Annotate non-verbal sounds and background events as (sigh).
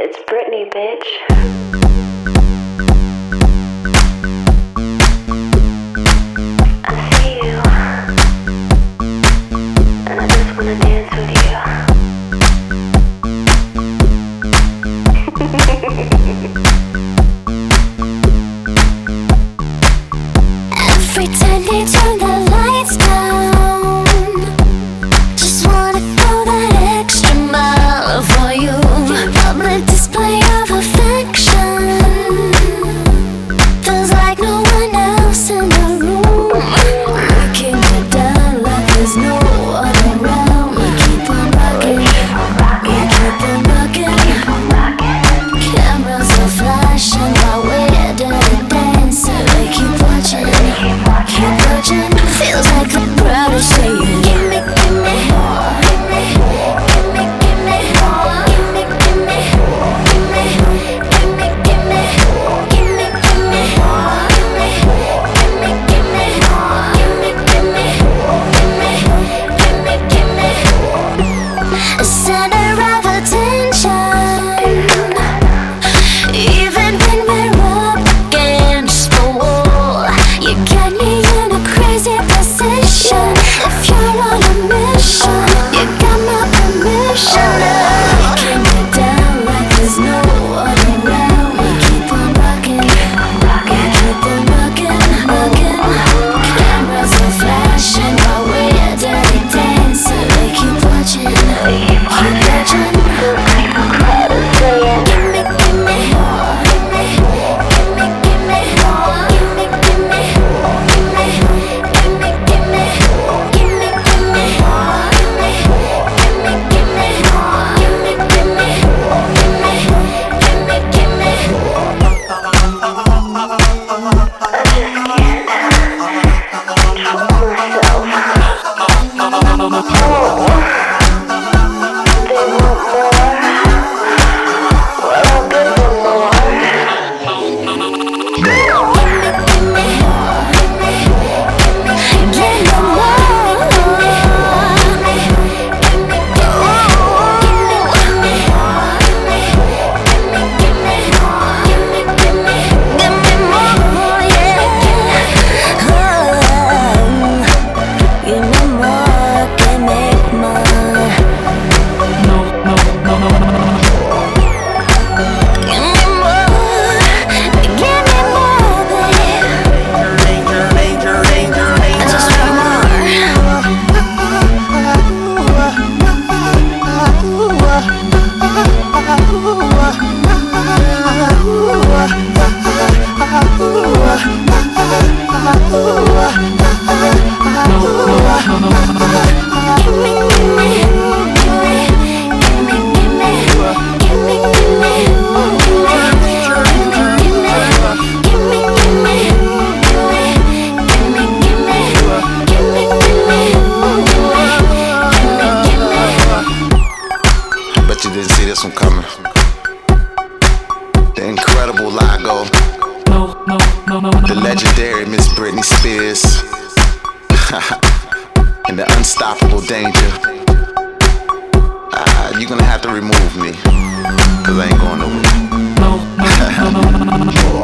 It's Britney, bitch. Unbelievable Lago. The legendary Miss Britney Spears. (laughs) and the unstoppable Danja. Ah, uh, you're gonna have to remove me. Cause I ain't going nowhere. (laughs)